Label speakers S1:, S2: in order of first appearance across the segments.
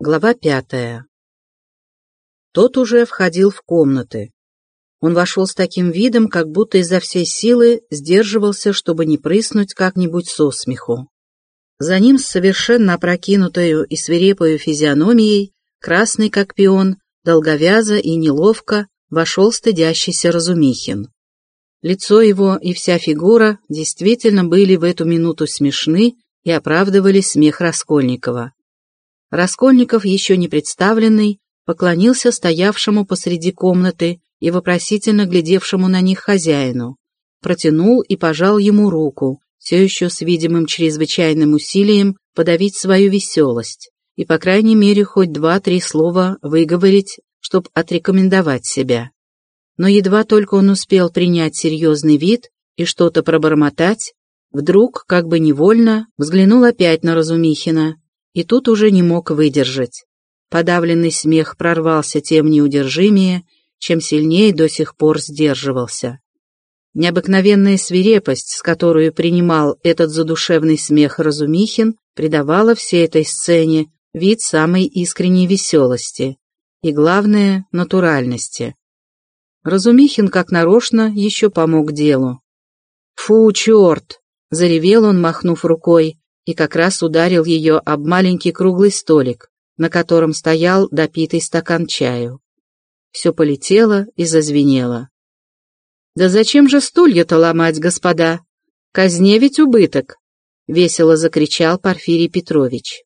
S1: Глава пятая. Тот уже входил в комнаты. Он вошел с таким видом, как будто изо всей силы сдерживался, чтобы не прыснуть как-нибудь со смеху. За ним с совершенно опрокинутою и свирепою физиономией, красный как пион, долговязо и неловко, вошел стыдящийся Разумихин. Лицо его и вся фигура действительно были в эту минуту смешны и оправдывали смех Раскольникова. Раскольников, еще не представленный, поклонился стоявшему посреди комнаты и вопросительно глядевшему на них хозяину, протянул и пожал ему руку, все еще с видимым чрезвычайным усилием подавить свою веселость и, по крайней мере, хоть два-три слова выговорить, чтобы отрекомендовать себя. Но едва только он успел принять серьезный вид и что-то пробормотать, вдруг, как бы невольно, взглянул опять на Разумихина и тут уже не мог выдержать. Подавленный смех прорвался тем неудержимее, чем сильнее до сих пор сдерживался. Необыкновенная свирепость, с которой принимал этот задушевный смех Разумихин, придавала всей этой сцене вид самой искренней веселости и, главное, натуральности. Разумихин, как нарочно, еще помог делу. «Фу, черт!» — заревел он, махнув рукой, и как раз ударил ее об маленький круглый столик, на котором стоял допитый стакан чаю. Все полетело и зазвенело. «Да зачем же стулья-то ломать, господа? Казне ведь убыток!» — весело закричал Порфирий Петрович.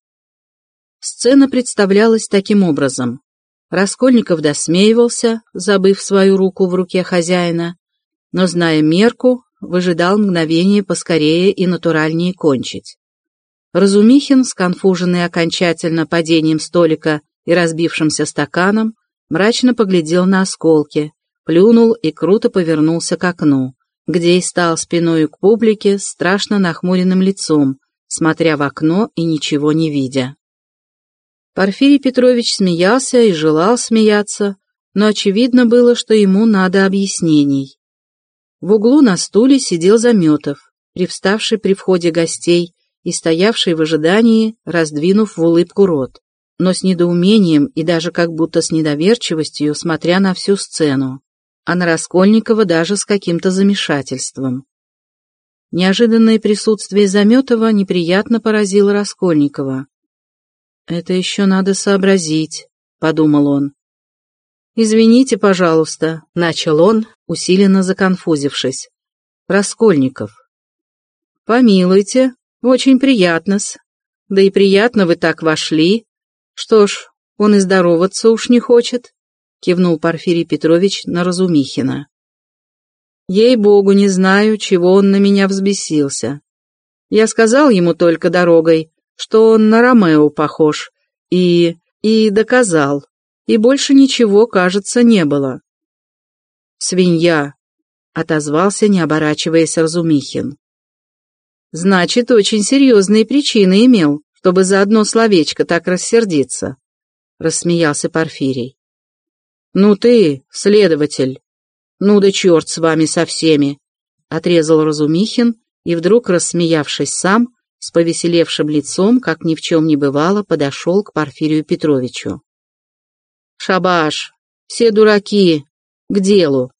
S1: Сцена представлялась таким образом. Раскольников досмеивался, забыв свою руку в руке хозяина, но, зная мерку, выжидал мгновение поскорее и натуральнее кончить. Разумихин, сконфуженный окончательно падением столика и разбившимся стаканом, мрачно поглядел на осколки, плюнул и круто повернулся к окну, где и стал спиной к публике страшно нахмуренным лицом, смотря в окно и ничего не видя. Порфирий Петрович смеялся и желал смеяться, но очевидно было, что ему надо объяснений. В углу на стуле сидел Заметов, привставший при входе гостей и стоявший в ожидании, раздвинув в улыбку рот, но с недоумением и даже как будто с недоверчивостью, смотря на всю сцену, а на Раскольникова даже с каким-то замешательством. Неожиданное присутствие Заметова неприятно поразило Раскольникова. «Это еще надо сообразить», — подумал он. «Извините, пожалуйста», — начал он, усиленно законфузившись. «Раскольников». «Помилуйте», «Очень приятно-с. Да и приятно вы так вошли. Что ж, он и здороваться уж не хочет», — кивнул Порфирий Петрович на Разумихина. «Ей-богу, не знаю, чего он на меня взбесился. Я сказал ему только дорогой, что он на Ромео похож, и... и доказал, и больше ничего, кажется, не было». «Свинья», — отозвался, не оборачиваясь Разумихин. Значит, очень серьезные причины имел, чтобы за одно словечко так рассердиться, — рассмеялся Порфирий. Ну ты, следователь, ну да черт с вами со всеми, — отрезал Разумихин и вдруг, рассмеявшись сам, с повеселевшим лицом, как ни в чем не бывало, подошел к Порфирию Петровичу. «Шабаш! Все дураки! К делу!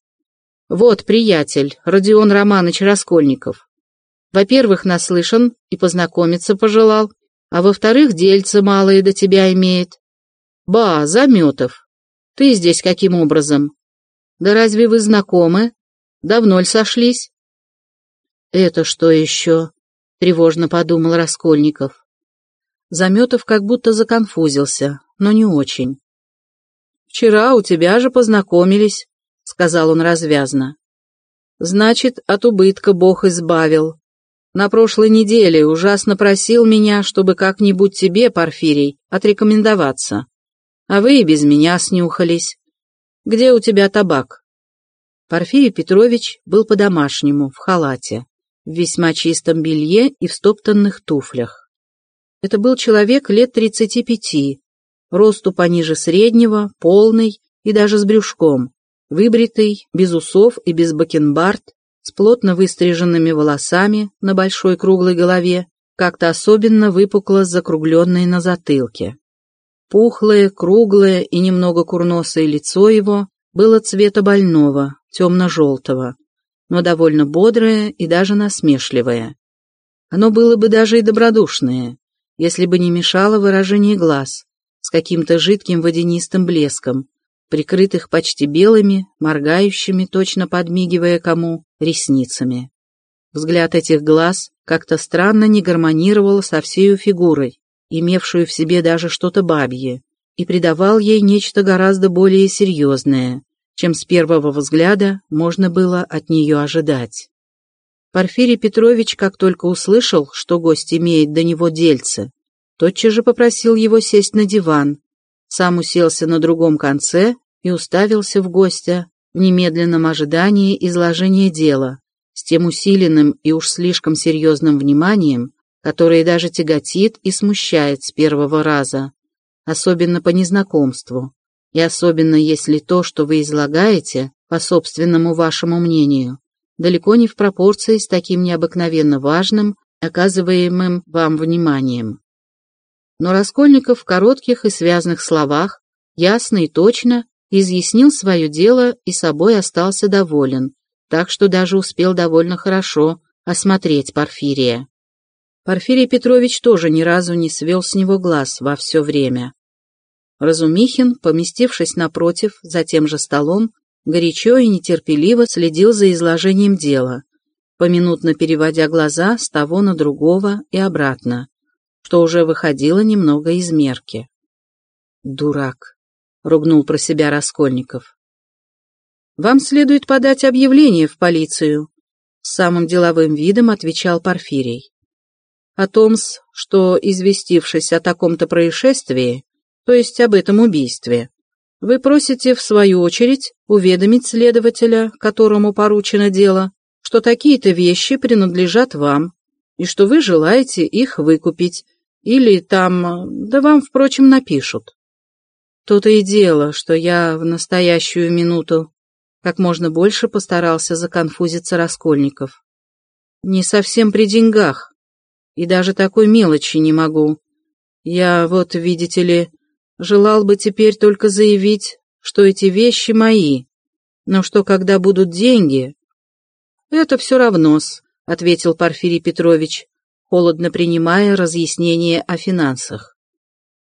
S1: Вот, приятель, Родион Романович Раскольников. Во-первых, наслышан и познакомиться пожелал, а во-вторых, дельце малое до тебя имеет. Ба, Заметов, ты здесь каким образом? Да разве вы знакомы? Давно ли сошлись? Это что еще? Тревожно подумал Раскольников. Заметов как будто законфузился, но не очень. «Вчера у тебя же познакомились», — сказал он развязно. «Значит, от убытка Бог избавил. На прошлой неделе ужасно просил меня, чтобы как-нибудь тебе, Порфирий, отрекомендоваться. А вы и без меня снюхались. Где у тебя табак?» Порфирий Петрович был по-домашнему, в халате, в весьма чистом белье и в стоптанных туфлях. Это был человек лет тридцати пяти, росту пониже среднего, полный и даже с брюшком, выбритый, без усов и без бакенбард, с плотно выстриженными волосами на большой круглой голове, как-то особенно выпукло закругленной на затылке. Пухлое, круглое и немного курносое лицо его было цвета больного, темно-желтого, но довольно бодрое и даже насмешливое. Оно было бы даже и добродушное, если бы не мешало выражение глаз с каким-то жидким водянистым блеском, прикрытых почти белыми, моргающими, точно подмигивая кому, ресницами. Взгляд этих глаз как-то странно не гармонировал со всею фигурой, имевшую в себе даже что-то бабье, и придавал ей нечто гораздо более серьезное, чем с первого взгляда можно было от нее ожидать. Порфирий Петрович, как только услышал, что гость имеет до него дельце, тотчас же попросил его сесть на диван, сам уселся на другом конце и уставился в гостя в немедленном ожидании изложения дела, с тем усиленным и уж слишком серьезным вниманием, которое даже тяготит и смущает с первого раза, особенно по незнакомству, и особенно если то, что вы излагаете, по собственному вашему мнению, далеко не в пропорции с таким необыкновенно важным, оказываемым вам вниманием. Но Раскольников в коротких и связных словах, ясно и точно, изъяснил свое дело и собой остался доволен, так что даже успел довольно хорошо осмотреть Порфирия. Порфирий Петрович тоже ни разу не свел с него глаз во все время. Разумихин, поместившись напротив, за тем же столом, горячо и нетерпеливо следил за изложением дела, поминутно переводя глаза с того на другого и обратно, что уже выходило немного из мерки. «Дурак!» — ругнул про себя Раскольников. «Вам следует подать объявление в полицию», — самым деловым видом отвечал Порфирий. «О том, что, известившись о таком-то происшествии, то есть об этом убийстве, вы просите, в свою очередь, уведомить следователя, которому поручено дело, что такие-то вещи принадлежат вам, и что вы желаете их выкупить, или там, да вам, впрочем, напишут. То-то и дело, что я в настоящую минуту как можно больше постарался законфузиться Раскольников. Не совсем при деньгах, и даже такой мелочи не могу. Я вот, видите ли, желал бы теперь только заявить, что эти вещи мои, но что когда будут деньги... Это все равно-с, — ответил Порфирий Петрович, холодно принимая разъяснение о финансах.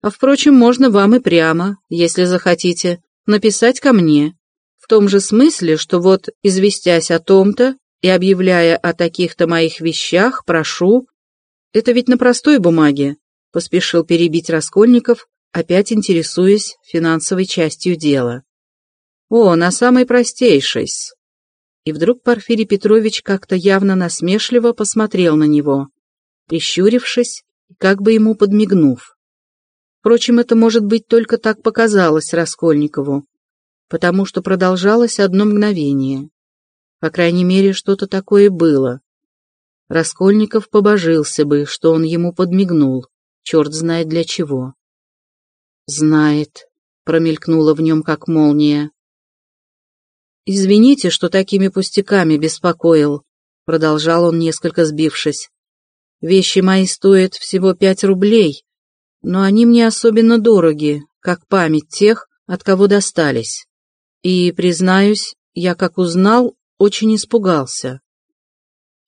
S1: А, впрочем, можно вам и прямо, если захотите, написать ко мне. В том же смысле, что вот, известясь о том-то и объявляя о таких-то моих вещах, прошу... Это ведь на простой бумаге, — поспешил перебить Раскольников, опять интересуясь финансовой частью дела. О, на самой простейшей -с. И вдруг Порфирий Петрович как-то явно насмешливо посмотрел на него прищурившись и как бы ему подмигнув. Впрочем, это, может быть, только так показалось Раскольникову, потому что продолжалось одно мгновение. По крайней мере, что-то такое было. Раскольников побожился бы, что он ему подмигнул, черт знает для чего. «Знает», — промелькнуло в нем как молния. «Извините, что такими пустяками беспокоил», — продолжал он, несколько сбившись. Вещи мои стоят всего пять рублей, но они мне особенно дороги, как память тех, от кого достались. И, признаюсь, я, как узнал, очень испугался.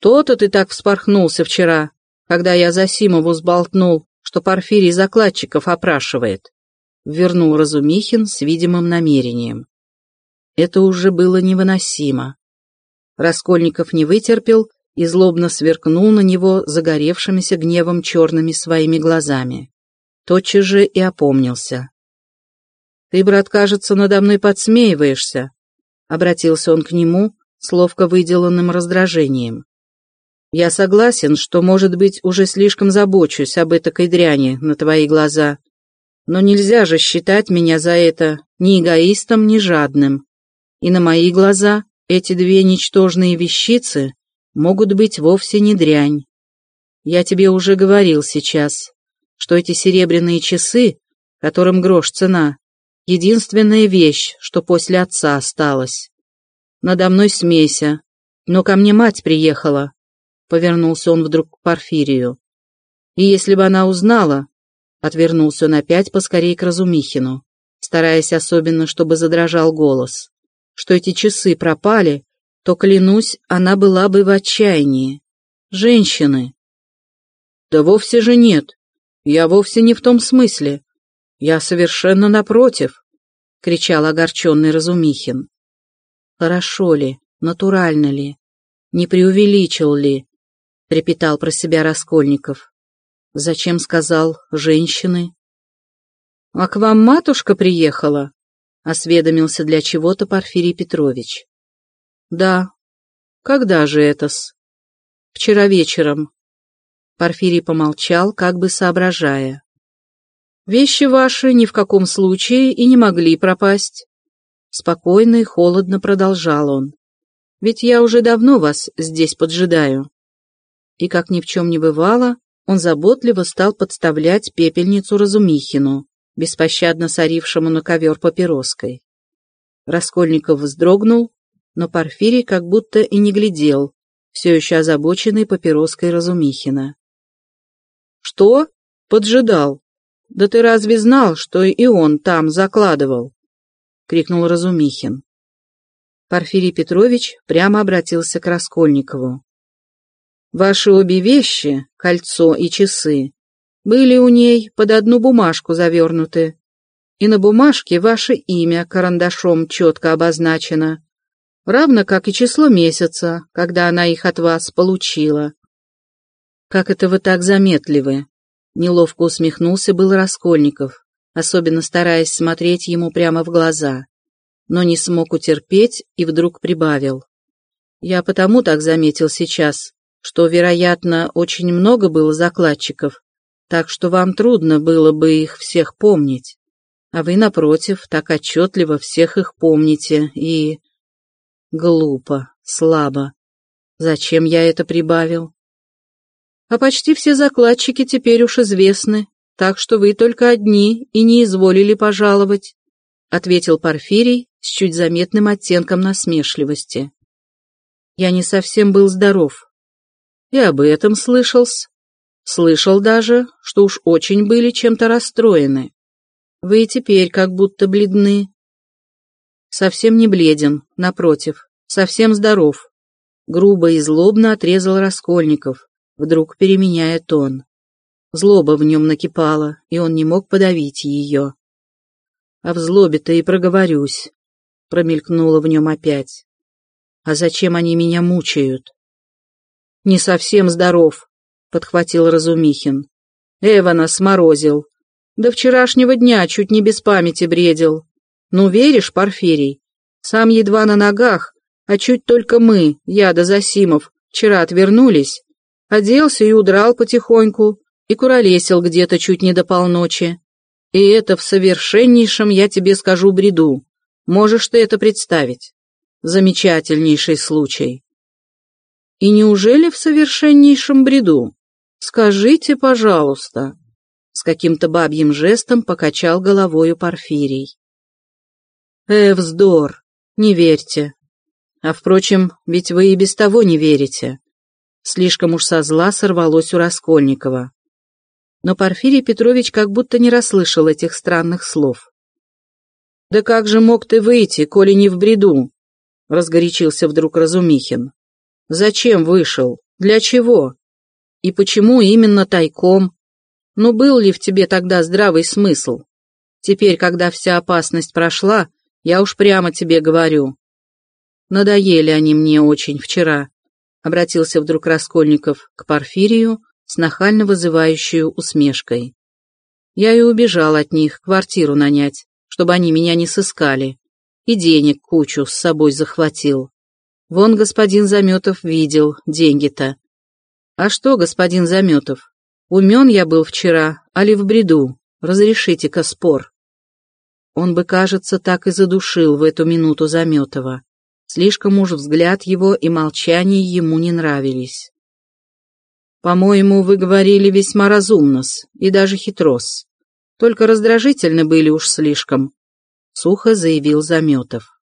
S1: То-то ты так вспорхнулся вчера, когда я за Симову сболтнул, что Порфирий закладчиков опрашивает. Вернул Разумихин с видимым намерением. Это уже было невыносимо. Раскольников не вытерпел и злобно сверкнул на него загоревшимися гневом черными своими глазами. Тотчас же и опомнился. «Ты, брат, кажется, надо мной подсмеиваешься», — обратился он к нему с ловко выделанным раздражением. «Я согласен, что, может быть, уже слишком забочусь об этой дряни на твои глаза, но нельзя же считать меня за это ни эгоистом, ни жадным. И на мои глаза эти две ничтожные вещицы могут быть вовсе не дрянь. Я тебе уже говорил сейчас, что эти серебряные часы, которым грош цена, единственная вещь, что после отца осталась. Надо мной смейся, но ко мне мать приехала, — повернулся он вдруг к Порфирию. И если бы она узнала, Отвернулся он опять поскорей к Разумихину, стараясь особенно, чтобы задрожал голос. Что эти часы пропали, то, клянусь, она была бы в отчаянии. Женщины. Да вовсе же нет. Я вовсе не в том смысле. Я совершенно напротив, — кричал огорченный Разумихин. Хорошо ли, натурально ли, не преувеличил ли, — трепетал про себя Раскольников. Зачем сказал «женщины»? — А к вам матушка приехала? — осведомился для чего-то Порфирий Петрович. — Да. Когда же это-с? — Вчера вечером. Порфирий помолчал, как бы соображая. — Вещи ваши ни в каком случае и не могли пропасть. Спокойно и холодно продолжал он. Ведь я уже давно вас здесь поджидаю. И как ни в чем не бывало, он заботливо стал подставлять пепельницу Разумихину, беспощадно сорившему на ковер папироской. Раскольников вздрогнул, но Порфирий как будто и не глядел, все еще озабоченный папироской Разумихина. «Что? Поджидал? Да ты разве знал, что и он там закладывал?» — крикнул Разумихин. Порфирий Петрович прямо обратился к Раскольникову. Ваши обе вещи, кольцо и часы, были у ней под одну бумажку завернуты, и на бумажке ваше имя карандашом четко обозначено, равно как и число месяца, когда она их от вас получила. «Как это вы так заметливы?» — неловко усмехнулся был Раскольников, особенно стараясь смотреть ему прямо в глаза, но не смог утерпеть и вдруг прибавил. «Я потому так заметил сейчас, что, вероятно, очень много было закладчиков, так что вам трудно было бы их всех помнить. А вы, напротив, так отчетливо всех их помните и... Глупо, слабо. Зачем я это прибавил? А почти все закладчики теперь уж известны, так что вы только одни и не изволили пожаловать, ответил Порфирий с чуть заметным оттенком насмешливости. Я не совсем был здоров, и об этом слышал-с. Слышал даже, что уж очень были чем-то расстроены. Вы теперь как будто бледны. Совсем не бледен, напротив, совсем здоров. Грубо и злобно отрезал Раскольников, вдруг переменяя тон. Злоба в нем накипала, и он не мог подавить ее. А в злобе-то и проговорюсь, промелькнуло в нем опять. А зачем они меня мучают? «Не совсем здоров», — подхватил Разумихин. «Эвана сморозил. До вчерашнего дня чуть не без памяти бредил. Ну, веришь, Порфирий? Сам едва на ногах, а чуть только мы, я да Засимов, вчера отвернулись. Оделся и удрал потихоньку, и куролесил где-то чуть не до полночи. И это в совершеннейшем, я тебе скажу, бреду. Можешь ты это представить? Замечательнейший случай. И неужели в совершеннейшем бреду? Скажите, пожалуйста. С каким-то бабьим жестом покачал головою Порфирий. Э, вздор, не верьте. А впрочем, ведь вы и без того не верите. Слишком уж со зла сорвалось у Раскольникова. Но Порфирий Петрович как будто не расслышал этих странных слов. «Да как же мог ты выйти, коли не в бреду?» — разгорячился вдруг Разумихин. Зачем вышел? Для чего? И почему именно тайком? Ну, был ли в тебе тогда здравый смысл? Теперь, когда вся опасность прошла, я уж прямо тебе говорю. Надоели они мне очень вчера, — обратился вдруг Раскольников к Порфирию с нахально вызывающей усмешкой. Я и убежал от них квартиру нанять, чтобы они меня не сыскали, и денег кучу с собой захватил. Вон господин Заметов видел деньги-то. А что, господин Заметов, умен я был вчера, али в бреду? Разрешите-ка спор. Он бы, кажется, так и задушил в эту минуту Заметова. Слишком уж взгляд его и молчание ему не нравились. «По-моему, вы говорили весьма разумно-с и даже хитрос. Только раздражительны были уж слишком», — сухо заявил Заметов.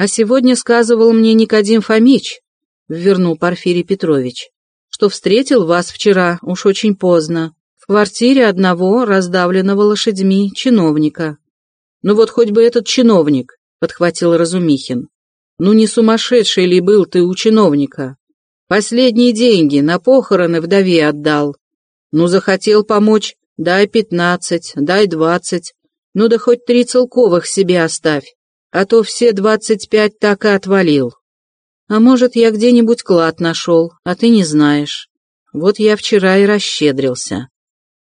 S1: А сегодня сказывал мне Никодим Фомич, — вернул Порфирий Петрович, — что встретил вас вчера уж очень поздно, в квартире одного раздавленного лошадьми чиновника. «Ну вот хоть бы этот чиновник», — подхватил Разумихин. «Ну не сумасшедший ли был ты у чиновника? Последние деньги на похороны вдове отдал. Ну захотел помочь, дай пятнадцать, дай двадцать, ну да хоть три целковых себе оставь, а то все двадцать пять так и отвалил. А может, я где-нибудь клад нашел, а ты не знаешь. Вот я вчера и расщедрился.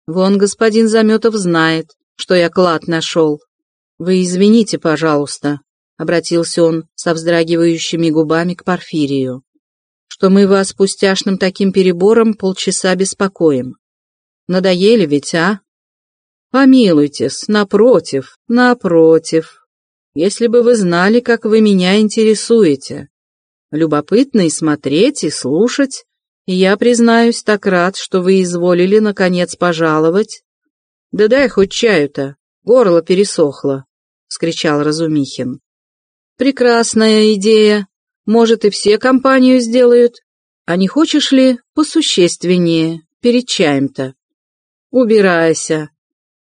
S1: Вон господин Заметов знает, что я клад нашел. Вы извините, пожалуйста, — обратился он со вздрагивающими губами к Порфирию, что мы вас пустяшным таким перебором полчаса беспокоим. Надоели ведь, а? Помилуйтесь, напротив, напротив. Если бы вы знали, как вы меня интересуете. Любопытно и смотреть, и слушать. И я, признаюсь, так рад, что вы изволили, наконец, пожаловать. Да дай хоть чаю-то, горло пересохло, — вскричал Разумихин. Прекрасная идея. Может, и все компанию сделают. А не хочешь ли посущественнее, перед чаем-то? Убирайся.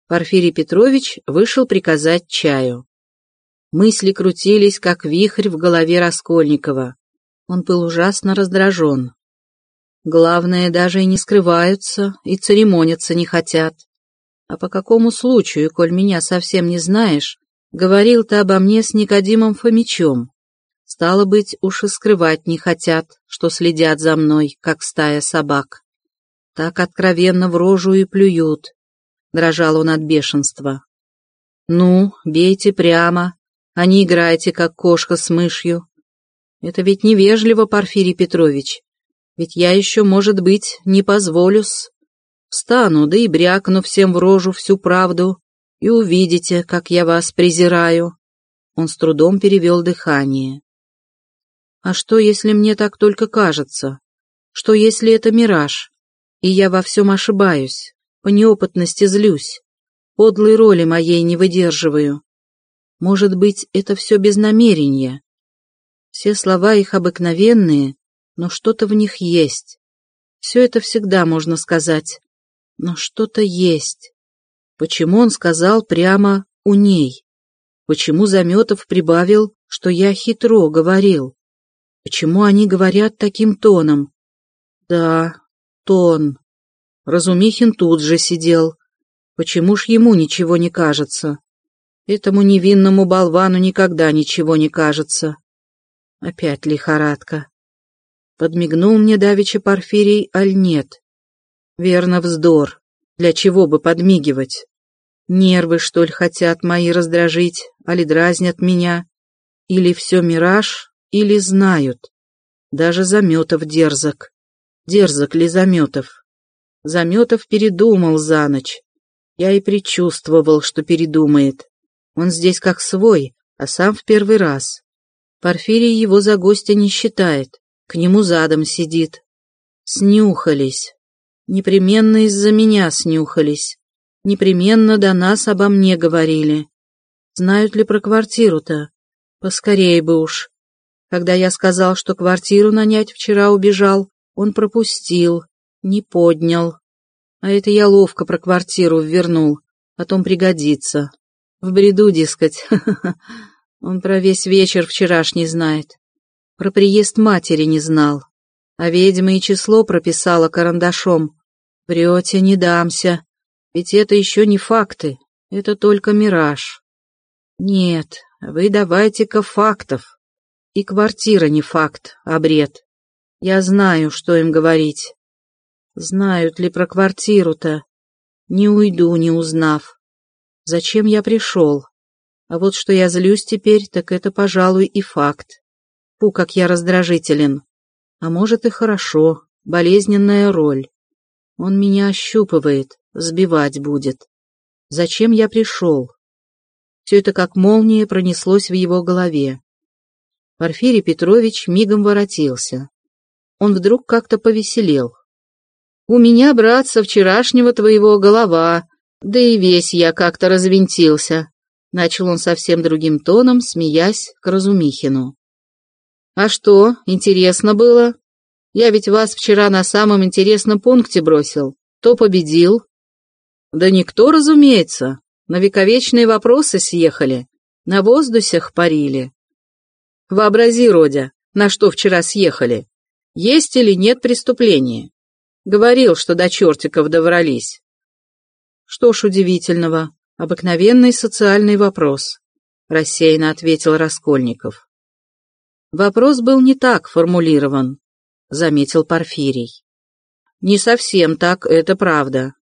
S1: Порфирий Петрович вышел приказать чаю. Мысли крутились, как вихрь в голове Раскольникова. Он был ужасно раздражен. Главное, даже и не скрываются, и церемониться не хотят. А по какому случаю, коль меня совсем не знаешь, говорил ты обо мне с Никодимом Фомичом? Стало быть, уж и скрывать не хотят, что следят за мной, как стая собак. Так откровенно в рожу и плюют. Дрожал он от бешенства. Ну, бейте прямо, а не играйте, как кошка с мышью. Это ведь невежливо, Порфирий Петрович. Ведь я еще, может быть, не позволю-с. Встану, да и брякну всем в рожу всю правду, и увидите, как я вас презираю. Он с трудом перевел дыхание. А что, если мне так только кажется? Что, если это мираж, и я во всем ошибаюсь, по неопытности злюсь, подлой роли моей не выдерживаю? Может быть, это все без намерения, все слова их обыкновенные, но что-то в них есть. Все это всегда можно сказать, но что-то есть. Почему он сказал прямо «у ней»? Почему Заметов прибавил, что я хитро говорил? Почему они говорят таким тоном? Да, тон. Разумихин тут же сидел. Почему ж ему ничего не кажется? Этому невинному болвану никогда ничего не кажется. Опять лихорадка. Подмигнул мне давеча Порфирий, аль нет? Верно, вздор. Для чего бы подмигивать? Нервы, что ли, хотят мои раздражить, али дразнят меня? Или все мираж, или знают? Даже Заметов дерзок. Дерзок ли Заметов? Заметов передумал за ночь. Я и предчувствовал, что передумает. Он здесь как свой, а сам в первый раз. Порфирий его за гостя не считает, к нему задом сидит. Снюхались. Непременно из-за меня снюхались. Непременно до нас обо мне говорили. Знают ли про квартиру-то? Поскорее бы уж. Когда я сказал, что квартиру нанять вчера убежал, он пропустил, не поднял. А это я ловко про квартиру ввернул, потом пригодится. В бреду, дескать, Он про весь вечер вчерашний знает. Про приезд матери не знал. А ведьма и число прописала карандашом. Врете, не дамся. Ведь это еще не факты. Это только мираж. Нет, вы давайте-ка фактов. И квартира не факт, а бред. Я знаю, что им говорить. Знают ли про квартиру-то? Не уйду, не узнав. Зачем я пришел? А вот что я злюсь теперь, так это, пожалуй, и факт. Фу, как я раздражителен. А может и хорошо, болезненная роль. Он меня ощупывает, сбивать будет. Зачем я пришел? Все это как молния пронеслось в его голове. Порфирий Петрович мигом воротился. Он вдруг как-то повеселел. «У меня, брат, вчерашнего твоего голова, да и весь я как-то развинтился. Начал он совсем другим тоном, смеясь к Разумихину. «А что, интересно было? Я ведь вас вчера на самом интересном пункте бросил. Кто победил? Да никто, разумеется. На вековечные вопросы съехали. На воздухах парили. Вообрази, Родя, на что вчера съехали. Есть или нет преступления? Говорил, что до чертиков доврались. Что ж удивительного, обыкновенный социальный вопрос, рассеянно ответил Раскольников. Вопрос был не так формулирован, заметил Порфирий. Не совсем так, это правда.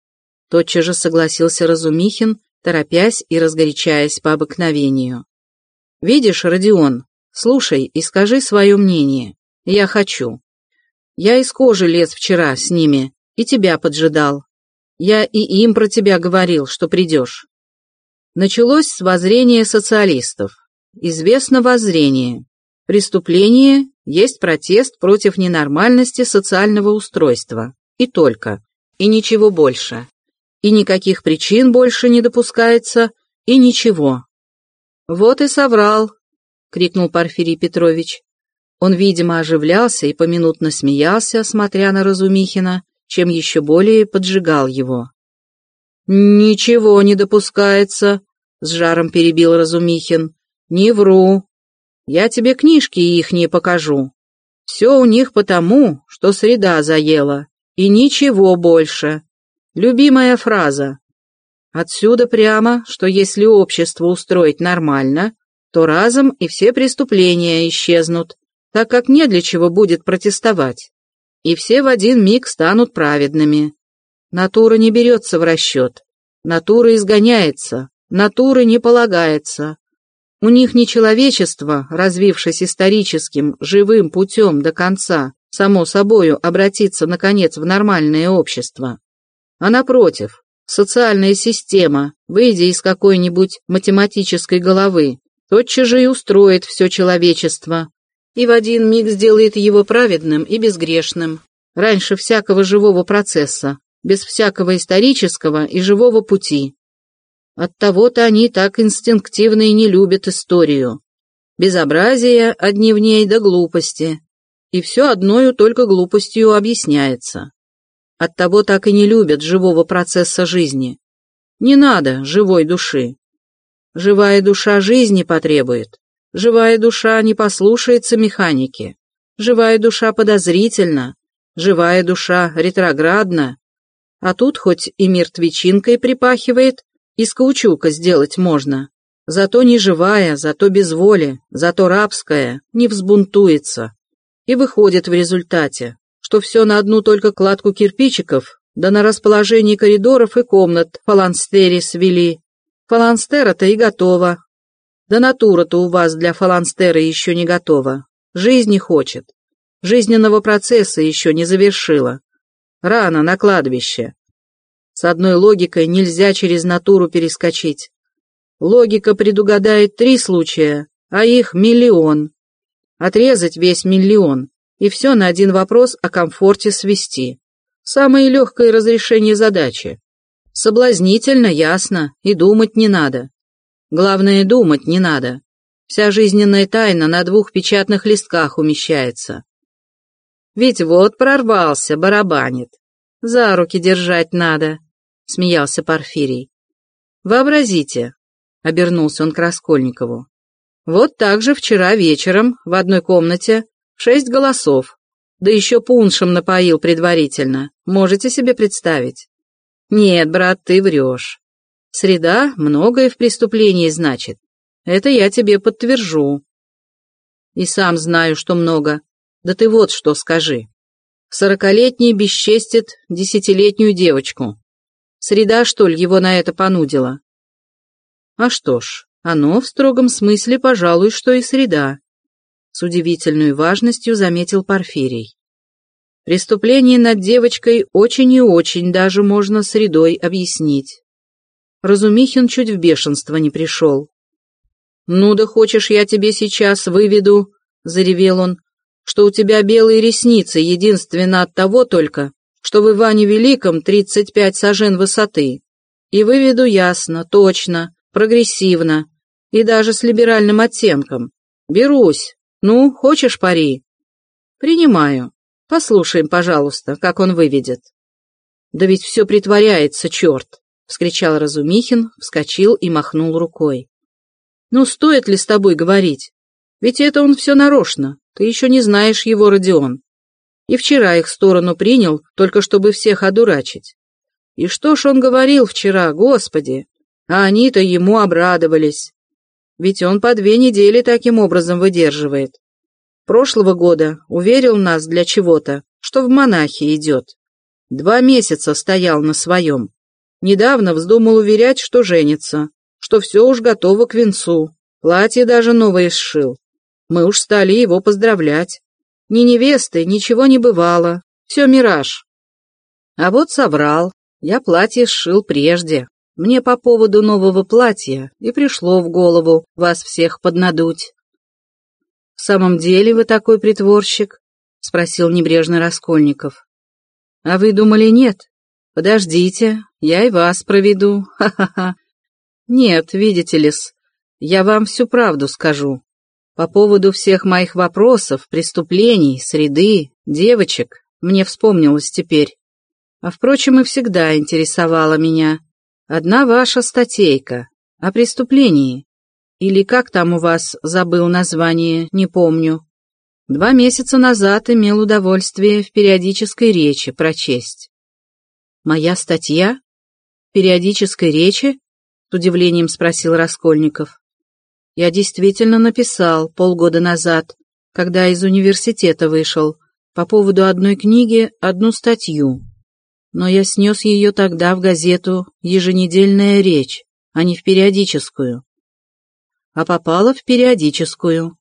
S1: Тотчас же согласился Разумихин, торопясь и разгорячаясь по обыкновению. «Видишь, Родион, слушай и скажи свое мнение. Я хочу. Я из кожи лез вчера с ними и тебя поджидал. Я и им про тебя говорил, что придешь. Началось с воззрения социалистов. Известно воззрение. Преступление есть протест против ненормальности социального устройства. И только. И ничего больше и никаких причин больше не допускается, и ничего. Вот и соврал, — крикнул Порфирий Петрович. Он, видимо, оживлялся и поминутно смеялся, смотря на Разумихина, чем еще более поджигал его. «Ничего не допускается», — с жаром перебил Разумихин. «Не вру. Я тебе книжки ихние покажу. Все у них потому, что среда заела, и ничего больше. Любимая фраза. Отсюда прямо, что если общество устроить нормально, то разом и все преступления исчезнут, так как не для чего будет протестовать. И все в один миг станут праведными. Натура не берется в расчет. Натура изгоняется, натуры не полагается. У них не человечество, развившись историческим, живым путем до конца, само собою обратиться, наконец, в нормальное общество а напротив, социальная система, выйдя из какой-нибудь математической головы, тотчас же и устроит все человечество, и в один миг сделает его праведным и безгрешным, раньше всякого живого процесса, без всякого исторического и живого пути. Оттого-то они так инстинктивно и не любят историю. Безобразие одни в ней да глупости, и все одною только глупостью объясняется. Оттого так и не любят живого процесса жизни. Не надо живой души. Живая душа жизни потребует. Живая душа не послушается механики. Живая душа подозрительна. Живая душа ретроградна. А тут хоть и мертвечинкой припахивает, из каучука сделать можно. Зато не живая, зато без воли, зато рабская, не взбунтуется. И выходит в результате, что все на одну только кладку кирпичиков, да на расположении коридоров и комнат фаланстере свели. Фаланстера-то и готова. Да натура-то у вас для фаланстера еще не готова. Жизни хочет. Жизненного процесса еще не завершила. Рано на кладбище. С одной логикой нельзя через натуру перескочить. Логика предугадает три случая, а их миллион. Отрезать весь миллион и все на один вопрос о комфорте свести. Самое легкое разрешение задачи. Соблазнительно, ясно, и думать не надо. Главное, думать не надо. Вся жизненная тайна на двух печатных листках умещается. Ведь вот прорвался, барабанит. За руки держать надо, смеялся Порфирий. Вообразите, обернулся он к Раскольникову. Вот так же вчера вечером в одной комнате Шесть голосов. Да еще пуншем напоил предварительно. Можете себе представить? Нет, брат, ты врешь. Среда многое в преступлении значит. Это я тебе подтвержу. И сам знаю, что много. Да ты вот что скажи. Сорокалетний бесчестит десятилетнюю девочку. Среда, что ли, его на это понудила? А что ж, оно в строгом смысле, пожалуй, что и среда с удивительной важностью заметил Порфирий. Преступление над девочкой очень и очень даже можно средой объяснить. Разумихин чуть в бешенство не пришел. «Ну да хочешь, я тебе сейчас выведу», — заревел он, «что у тебя белые ресницы, единственно от того только, что в Иване Великом тридцать пять сажен высоты. И выведу ясно, точно, прогрессивно и даже с либеральным оттенком. Берусь, ну, хочешь пари? Принимаю. Послушаем, пожалуйста, как он выведет. Да ведь все притворяется, черт. — вскричал Разумихин, вскочил и махнул рукой. «Ну, стоит ли с тобой говорить? Ведь это он все нарочно, ты еще не знаешь его, Родион. И вчера их сторону принял, только чтобы всех одурачить. И что ж он говорил вчера, господи? А они-то ему обрадовались. Ведь он по две недели таким образом выдерживает. Прошлого года уверил нас для чего-то, что в монахи идет. Два месяца стоял на своем. Недавно вздумал уверять, что женится, что все уж готово к венцу, платье даже новое сшил. Мы уж стали его поздравлять. Ни невесты, ничего не бывало, все мираж. А вот соврал, я платье сшил прежде. Мне по поводу нового платья и пришло в голову вас всех поднадуть. «В самом деле вы такой притворщик?» — спросил небрежно Раскольников. «А вы думали, нет? Подождите, я и вас проведу, ха-ха-ха. Нет, видите ли-с, я вам всю правду скажу. По поводу всех моих вопросов, преступлений, среды, девочек, мне вспомнилось теперь. А впрочем, и всегда интересовала меня. Одна ваша статейка о преступлении. Или как там у вас, забыл название, не помню. Два месяца назад имел удовольствие в периодической речи прочесть. Моя статья? Периодической речи? С удивлением спросил Раскольников. Я действительно написал полгода назад, когда из университета вышел, по поводу одной книги одну статью но я снес ее тогда в газету «Еженедельная речь», а не в периодическую. А попала в периодическую.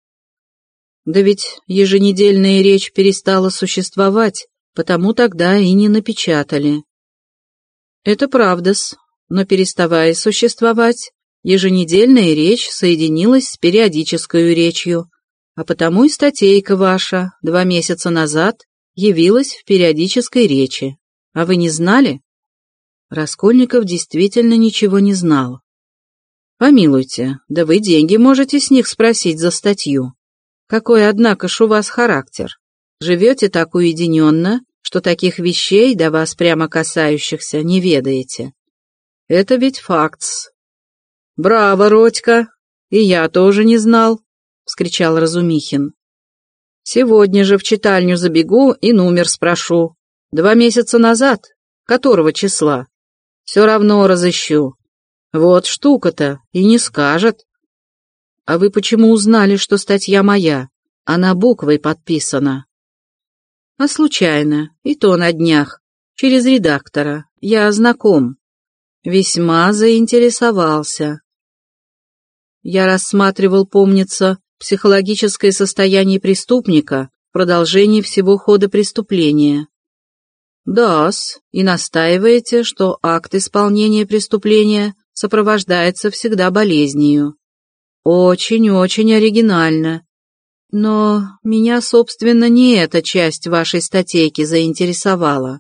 S1: Да ведь еженедельная речь перестала существовать, потому тогда и не напечатали. Это правда-с, но переставая существовать, еженедельная речь соединилась с периодической речью, а потому и статейка ваша два месяца назад явилась в периодической речи. А вы не знали? Раскольников действительно ничего не знал. Помилуйте, да вы деньги можете с них спросить за статью. Какой, однако ж, у вас характер? Живете так уединенно, что таких вещей, до вас прямо касающихся, не ведаете. Это ведь фактс. Браво, Родька! И я тоже не знал, — вскричал Разумихин. Сегодня же в читальню забегу и номер спрошу, Два месяца назад? Которого числа? Все равно разыщу. Вот штука-то, и не скажет. А вы почему узнали, что статья моя? Она буквой подписана. А случайно, и то на днях, через редактора. Я знаком. Весьма заинтересовался. Я рассматривал, помнится, психологическое состояние преступника в продолжении всего хода преступления. Да-с, и настаиваете, что акт исполнения преступления сопровождается всегда болезнью. Очень-очень оригинально. Но меня, собственно, не эта часть вашей статейки заинтересовала,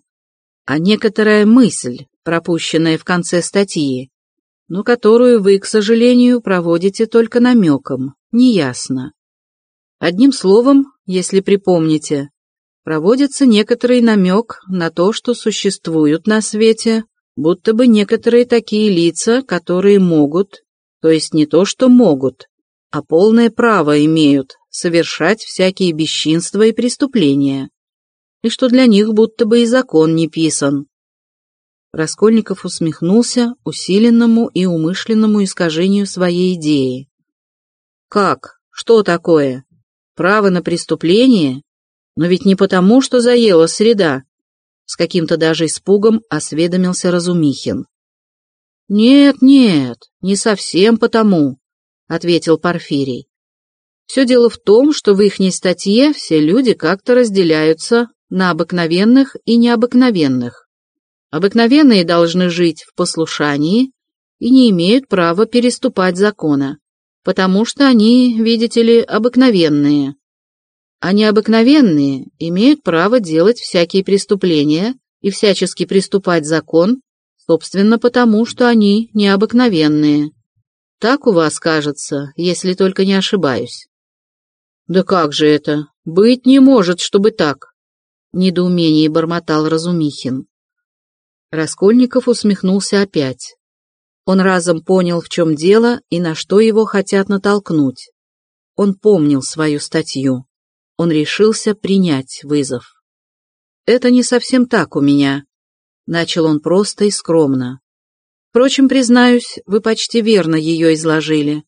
S1: а некоторая мысль, пропущенная в конце статьи, но которую вы, к сожалению, проводите только намеком, неясно. Одним словом, если припомните, проводится некоторый намек на то, что существуют на свете, будто бы некоторые такие лица, которые могут, то есть не то, что могут, а полное право имеют совершать всякие бесчинства и преступления, и что для них будто бы и закон не писан. Раскольников усмехнулся усиленному и умышленному искажению своей идеи. «Как? Что такое? Право на преступление? Но ведь не потому, что заела среда. С каким-то даже испугом осведомился Разумихин. «Нет, нет, не совсем потому», — ответил Порфирий. «Все дело в том, что в ихней статье все люди как-то разделяются на обыкновенных и необыкновенных. Обыкновенные должны жить в послушании и не имеют права переступать закона, потому что они, видите ли, обыкновенные. А необыкновенные имеют право делать всякие преступления и всячески приступать закон, собственно потому, что они необыкновенные. Так у вас кажется, если только не ошибаюсь. Да как же это? Быть не может, чтобы так. Недоумение бормотал Разумихин. Раскольников усмехнулся опять. Он разом понял, в чем дело и на что его хотят натолкнуть. Он помнил свою статью. Он решился принять вызов. «Это не совсем так у меня», — начал он просто и скромно. «Впрочем, признаюсь, вы почти верно ее изложили.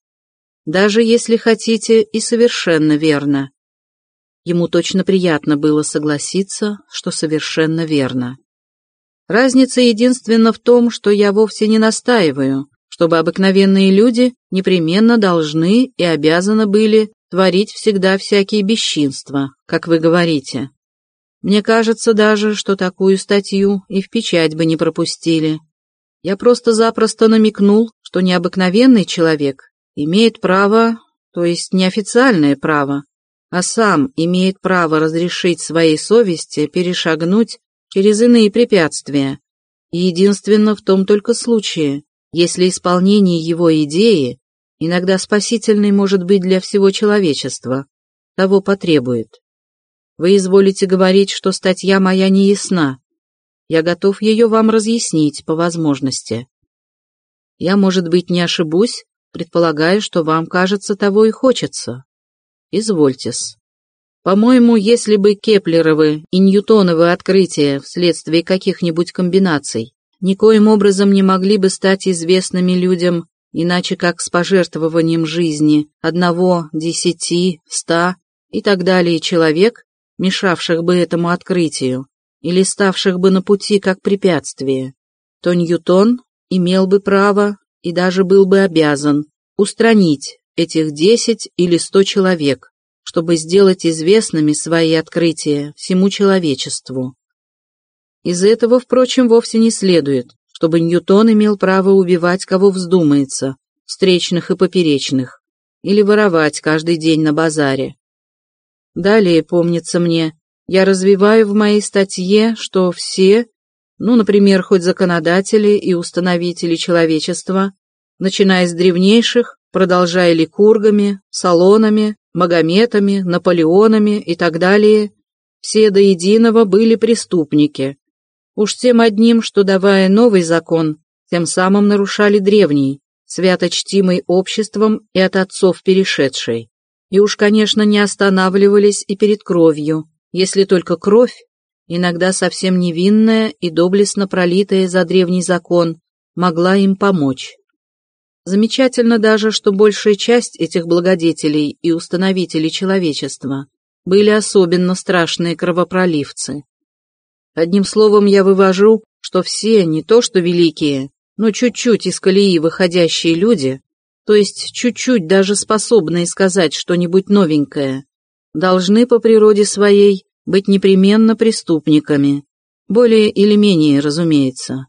S1: Даже если хотите, и совершенно верно. Ему точно приятно было согласиться, что совершенно верно. Разница единственна в том, что я вовсе не настаиваю, чтобы обыкновенные люди непременно должны и обязаны были творить всегда всякие бесчинства, как вы говорите. Мне кажется даже, что такую статью и в печать бы не пропустили. Я просто-запросто намекнул, что необыкновенный человек имеет право, то есть неофициальное право, а сам имеет право разрешить своей совести перешагнуть через иные препятствия, и единственно в том только случае, если исполнение его идеи, иногда спасительной может быть для всего человечества, того потребует. Вы изволите говорить, что статья моя не ясна. Я готов ее вам разъяснить по возможности. Я, может быть, не ошибусь, предполагаю, что вам, кажется, того и хочется. Извольтесь. По-моему, если бы Кеплеровы и Ньютоновы открытия вследствие каких-нибудь комбинаций никоим образом не могли бы стать известными людям, иначе как с пожертвованием жизни одного, десяти, ста и так далее человек, мешавших бы этому открытию, или ставших бы на пути как препятствие, то Ньютон имел бы право и даже был бы обязан устранить этих десять или сто человек, чтобы сделать известными свои открытия всему человечеству. Из этого, впрочем, вовсе не следует, чтобы Ньютон имел право убивать, кого вздумается, встречных и поперечных, или воровать каждый день на базаре. Далее, помнится мне, я развиваю в моей статье, что все, ну, например, хоть законодатели и установители человечества, начиная с древнейших, продолжая ликургами, салонами, магометами, наполеонами и так далее, все до единого были преступники. Уж тем одним, что, давая новый закон, тем самым нарушали древний, свято чтимый обществом и от отцов перешедший. И уж, конечно, не останавливались и перед кровью, если только кровь, иногда совсем невинная и доблестно пролитая за древний закон, могла им помочь. Замечательно даже, что большая часть этих благодетелей и установителей человечества были особенно страшные кровопроливцы. Одним словом, я вывожу, что все, не то что великие, но чуть-чуть из колеи выходящие люди, то есть чуть-чуть даже способные сказать что-нибудь новенькое, должны по природе своей быть непременно преступниками, более или менее, разумеется.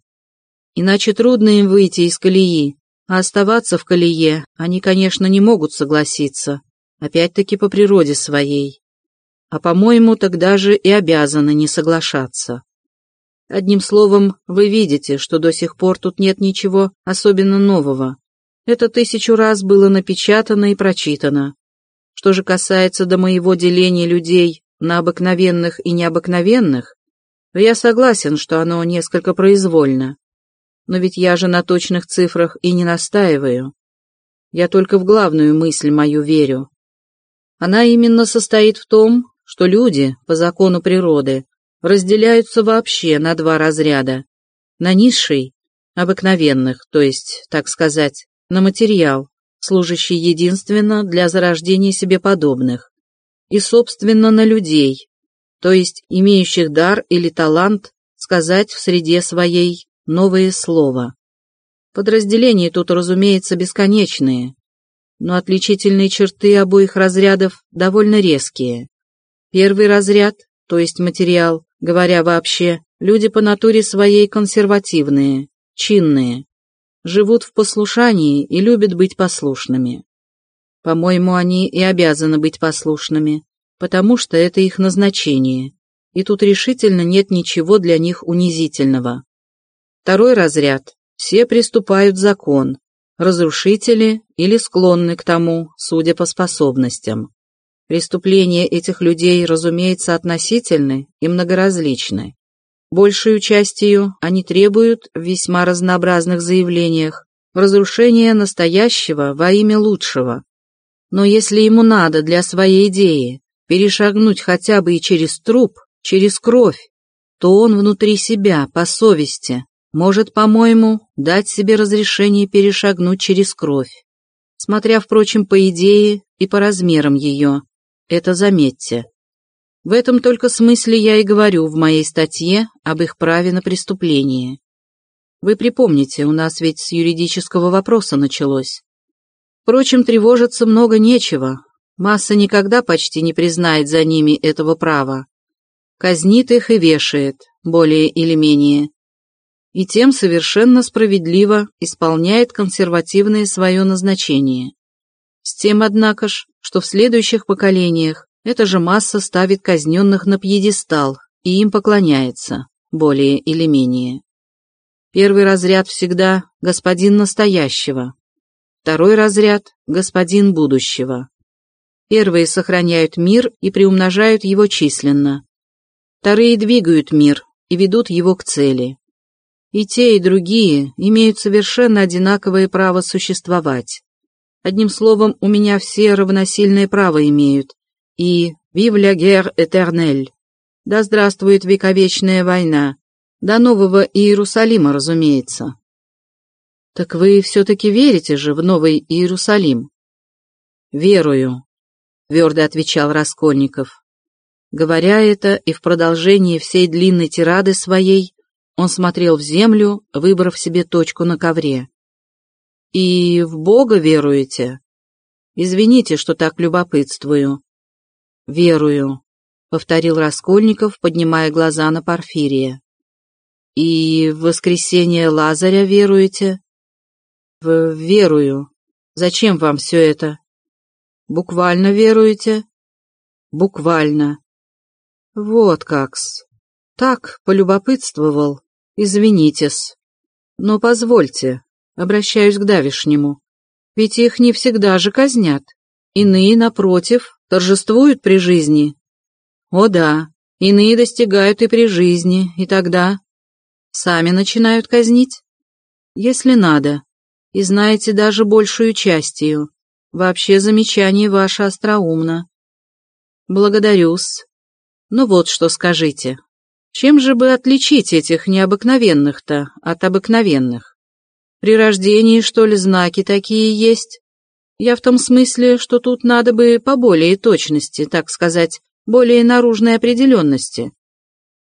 S1: Иначе трудно им выйти из колеи, а оставаться в колее они, конечно, не могут согласиться, опять-таки по природе своей. А, по-моему, тогда же и обязаны не соглашаться. Одним словом, вы видите, что до сих пор тут нет ничего особенно нового. Это тысячу раз было напечатано и прочитано. Что же касается до моего деления людей на обыкновенных и необыкновенных, то я согласен, что оно несколько произвольно но ведь я же на точных цифрах и не настаиваю. Я только в главную мысль мою верю. Она именно состоит в том, что люди, по закону природы, разделяются вообще на два разряда. На низший, обыкновенных, то есть, так сказать, на материал, служащий единственно для зарождения себе подобных, и, собственно, на людей, то есть имеющих дар или талант сказать в среде своей новое слово. Подразделения тут, разумеется, бесконечные, но отличительные черты обоих разрядов довольно резкие. Первый разряд, то есть материал, говоря вообще, люди по натуре своей консервативные, чинные, живут в послушании и любят быть послушными. По-моему, они и обязаны быть послушными, потому что это их назначение, и тут решительно нет ничего для них унизительного. Второй разряд. Все приступают закон, разрушители или склонны к тому, судя по способностям. Преступления этих людей, разумеется, относительны и многоразличны. Большую частью они требуют в весьма разнообразных заявлениях разрушения настоящего во имя лучшего. Но если ему надо для своей идеи перешагнуть хотя бы и через труп, через кровь, то он внутри себя, по совести, может, по-моему, дать себе разрешение перешагнуть через кровь. Смотря, впрочем, по идее и по размерам ее. Это заметьте. В этом только смысле я и говорю в моей статье об их праве на преступление. Вы припомните, у нас ведь с юридического вопроса началось. Впрочем, тревожиться много нечего. Масса никогда почти не признает за ними этого права. Казнит их и вешает, более или менее. И тем совершенно справедливо исполняет консервативное свое назначение. С тем, однако ж, что в следующих поколениях эта же масса ставит казненных на пьедестал и им поклоняется, более или менее. Первый разряд всегда господин настоящего, второй разряд – господин будущего. Первые сохраняют мир и приумножают его численно. Вторые двигают мир и ведут его к цели. И те, и другие имеют совершенно одинаковое право существовать. Одним словом, у меня все равносильное право имеют. И «Vive la guerre éternelle!» Да здравствует вековечная война, до Нового Иерусалима, разумеется. Так вы все-таки верите же в Новый Иерусалим? Верую, твердо отвечал Раскольников. Говоря это, и в продолжении всей длинной тирады своей, он смотрел в землю, выбрав себе точку на ковре. «И в Бога веруете?» «Извините, что так любопытствую». «Верую», — повторил Раскольников, поднимая глаза на Порфирия. «И в воскресение Лазаря веруете?» в «Верую. Зачем вам все это?» «Буквально веруете?» «Буквально». «Вот как-с. Так, полюбопытствовал. Извинитесь. Но позвольте, обращаюсь к давишнему. Ведь их не всегда же казнят. Иные, напротив, торжествуют при жизни. О да, иные достигают и при жизни, и тогда Сами начинают казнить? Если надо. И знаете даже большую частью. Вообще замечание ваше остроумно. Благодарю-с. Ну вот что скажите. Чем же бы отличить этих необыкновенных-то от обыкновенных? При рождении, что ли, знаки такие есть? Я в том смысле, что тут надо бы поболее точности, так сказать, более наружной определенности.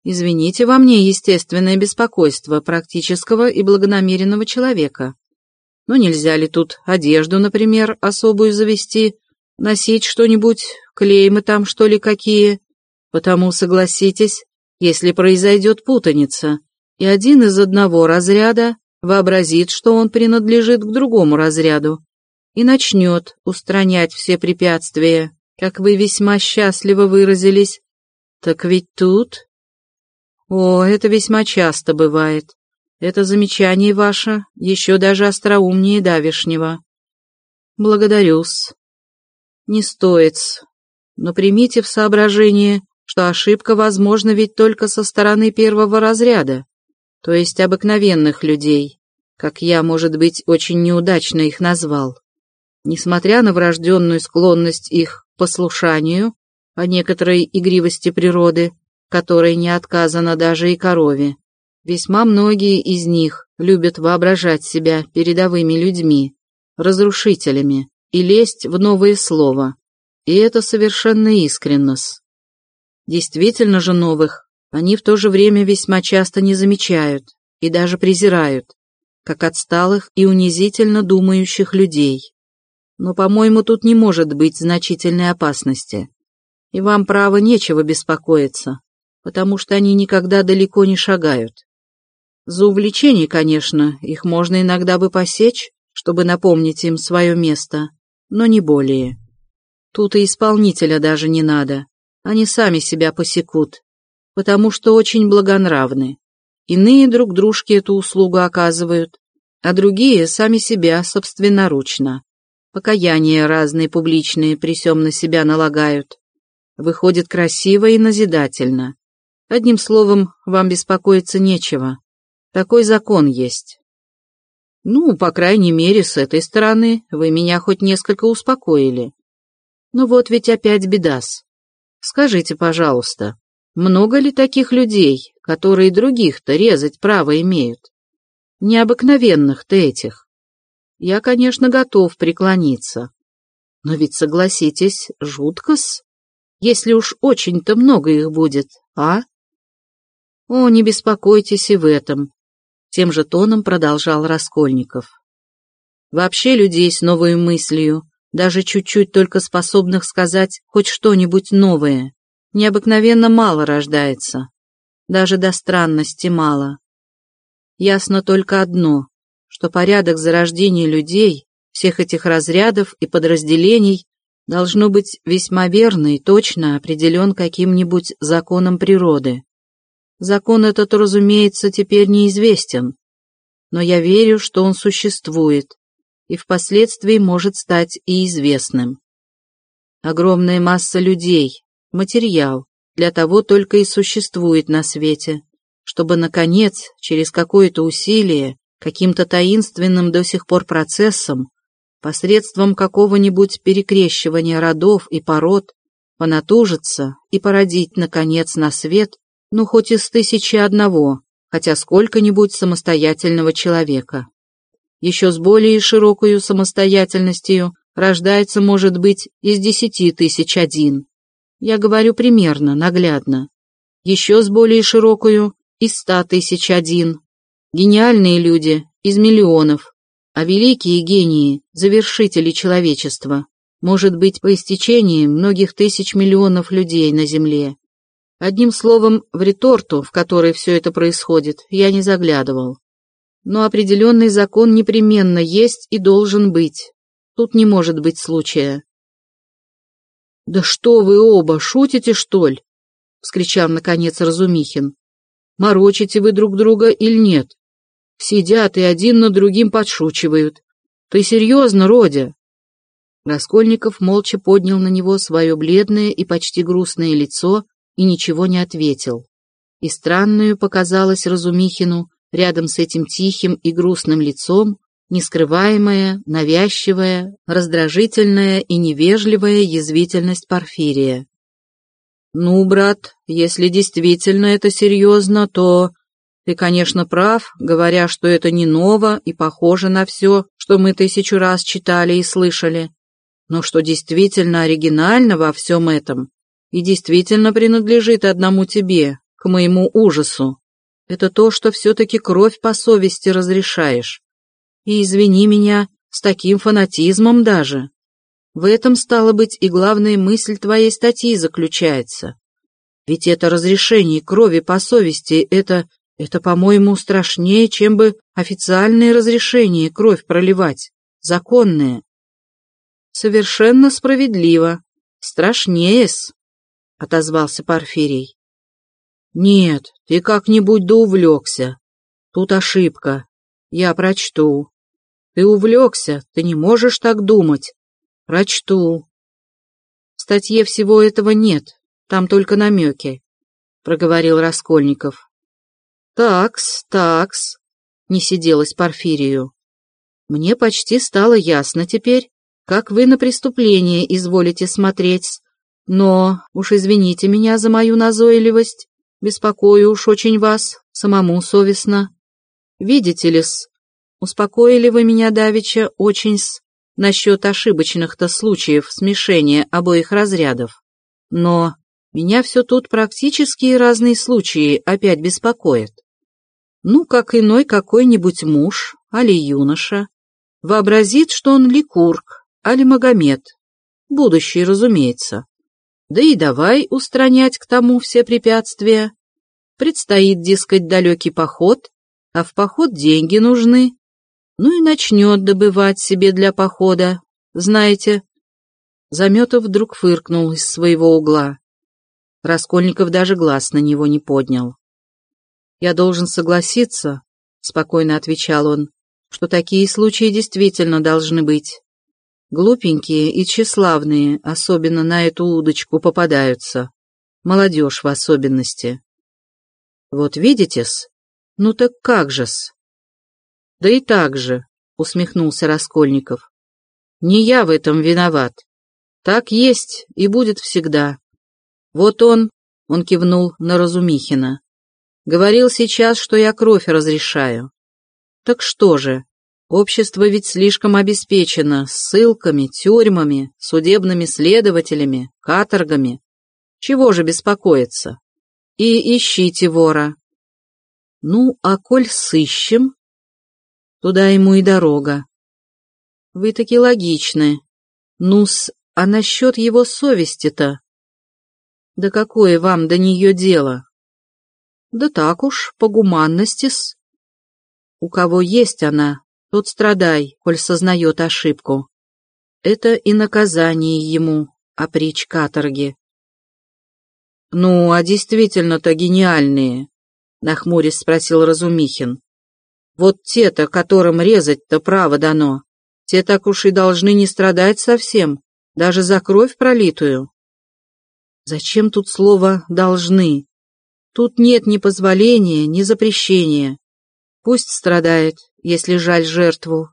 S1: Извините во мне естественное беспокойство практического и благонамеренного человека. Но нельзя ли тут одежду, например, особую завести, носить что-нибудь, клеймы там что ли какие? Потому согласитесь, если произойдет путаница, и один из одного разряда вообразит, что он принадлежит к другому разряду, и начнет устранять все препятствия, как вы весьма счастливо выразились, так ведь тут о, это весьма часто бывает. Это замечание ваше еще даже остроумнее давешнего. Благодарю-с. Не стоит-с. Но примите в соображение, что ошибка возможна ведь только со стороны первого разряда, то есть обыкновенных людей, как я, может быть, очень неудачно их назвал. Несмотря на врожденную склонность их к послушанию, о некоторой игривости природы, которой не отказано даже и корове. Весьма многие из них любят воображать себя передовыми людьми, разрушителями, и лезть в новые слова. И это совершенно искренность. Действительно же новых они в то же время весьма часто не замечают и даже презирают, как отсталых и унизительно думающих людей. Но, по-моему, тут не может быть значительной опасности. И вам, право, нечего беспокоиться потому что они никогда далеко не шагают. За увлечение, конечно, их можно иногда бы посечь, чтобы напомнить им свое место, но не более. Тут и исполнителя даже не надо, они сами себя посекут, потому что очень благонравны. Иные друг дружке эту услугу оказывают, а другие сами себя собственноручно. Покаяния разные публичные при сём на себя налагают. Выходит красиво и назидательно. Одним словом, вам беспокоиться нечего. Такой закон есть. Ну, по крайней мере, с этой стороны вы меня хоть несколько успокоили. Ну вот ведь опять бедас. Скажите, пожалуйста, много ли таких людей, которые других-то резать право имеют? Необыкновенных-то этих. Я, конечно, готов преклониться. Но ведь, согласитесь, жутко-с, если уж очень-то много их будет, а? О, не беспокойтесь и в этом, тем же тоном продолжал Раскольников. Вообще людей с новой мыслью, даже чуть-чуть только способных сказать хоть что-нибудь новое, необыкновенно мало рождается. Даже до странности мало. Ясно только одно, что порядок зарождения людей, всех этих разрядов и подразделений, должно быть весьма верно и точно определен каким-нибудь законом природы. Закон этот, разумеется, теперь неизвестен, но я верю, что он существует и впоследствии может стать и известным. Огромная масса людей, материал, для того только и существует на свете, чтобы, наконец, через какое-то усилие, каким-то таинственным до сих пор процессом, посредством какого-нибудь перекрещивания родов и пород, понатужиться и породить, наконец, на свет, ну, хоть из тысячи одного, хотя сколько-нибудь самостоятельного человека. Еще с более широкою самостоятельностью рождается, может быть, из десяти тысяч один. Я говорю примерно, наглядно. Еще с более широкою из ста тысяч один. Гениальные люди из миллионов, а великие гении, завершители человечества, может быть, по истечении многих тысяч миллионов людей на Земле. Одним словом, в реторту, в которой все это происходит, я не заглядывал. Но определенный закон непременно есть и должен быть. Тут не может быть случая. «Да что вы оба, шутите, что ли?» — вскричал, наконец, Разумихин. «Морочите вы друг друга или нет? Сидят и один над другим подшучивают. Ты серьезно, Родя?» Раскольников молча поднял на него свое бледное и почти грустное лицо и ничего не ответил. И странную показалось Разумихину рядом с этим тихим и грустным лицом нескрываемая, навязчивая, раздражительная и невежливая язвительность Порфирия. «Ну, брат, если действительно это серьезно, то ты, конечно, прав, говоря, что это не ново и похоже на все, что мы тысячу раз читали и слышали. Но что действительно оригинально во всем этом и действительно принадлежит одному тебе, к моему ужасу, это то, что все-таки кровь по совести разрешаешь. И извини меня, с таким фанатизмом даже. В этом, стало быть, и главная мысль твоей статьи заключается. Ведь это разрешение крови по совести, это, это, по-моему, страшнее, чем бы официальное разрешение кровь проливать, законное. Совершенно справедливо. Страшнее-с, — отозвался Порфирий. Нет, ты как-нибудь да увлекся. Тут ошибка. Я прочту. Ты увлекся, ты не можешь так думать. Прочту. В статье всего этого нет, там только намеки, — проговорил Раскольников. Такс, такс, — не сиделось Порфирию. Мне почти стало ясно теперь, как вы на преступление изволите смотреть, но уж извините меня за мою назойливость, беспокою уж очень вас, самому совестно. Видите ли-с, Успокоили вы меня, Давича, очень-с, насчет ошибочных-то случаев смешения обоих разрядов. Но меня все тут практически разные случаи опять беспокоят. Ну, как иной какой-нибудь муж, али юноша, вообразит, что он Ликург, али Магомед, будущий, разумеется. Да и давай устранять к тому все препятствия. Предстоит, дескать, далекий поход, а в поход деньги нужны, ну и начнет добывать себе для похода, знаете. Заметов вдруг фыркнул из своего угла. Раскольников даже глаз на него не поднял. «Я должен согласиться», — спокойно отвечал он, «что такие случаи действительно должны быть. Глупенькие и тщеславные особенно на эту удочку попадаются, молодежь в особенности. Вот видите-с? Ну так как же-с? Да и так же, усмехнулся Раскольников. Не я в этом виноват. Так есть и будет всегда. Вот он, он кивнул на Разумихина, говорил сейчас, что я кровь разрешаю. Так что же, общество ведь слишком обеспечено ссылками, тюрьмами, судебными следователями, каторгами. Чего же беспокоиться? И ищите вора. Ну, а коль сыщем, туда ему и дорога. Вы таки логичны. Ну-с, а насчет его совести-то? Да какое вам до нее дело? Да так уж, по гуманности-с. У кого есть она, тот страдай, коль сознает ошибку. Это и наказание ему, а притч каторги. Ну, а действительно-то гениальные, нахмурясь спросил Разумихин. Вот те-то, которым резать-то право дано, те так уж и должны не страдать совсем, даже за кровь пролитую. Зачем тут слово «должны»? Тут нет ни позволения, ни запрещения. Пусть страдает, если жаль жертву.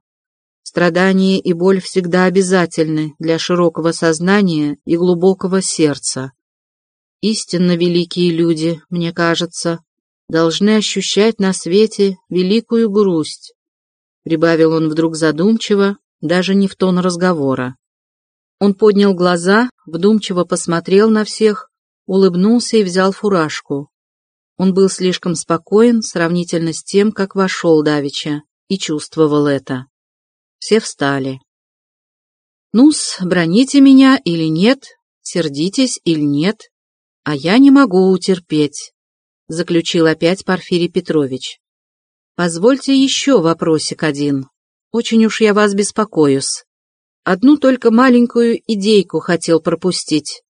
S1: Страдание и боль всегда обязательны для широкого сознания и глубокого сердца. Истинно великие люди, мне кажется, должны ощущать на свете великую грусть. Прибавил он вдруг задумчиво, даже не в тон разговора. Он поднял глаза, вдумчиво посмотрел на всех, улыбнулся и взял фуражку. Он был слишком спокоен сравнительно с тем, как вошел Давича, и чувствовал это. Все встали. «Ну-с, броните меня или нет, сердитесь или нет, а я не могу утерпеть», — заключил опять Порфирий Петрович. «Позвольте еще вопросик один. Очень уж я вас беспокоюсь. Одну только маленькую идейку хотел пропустить.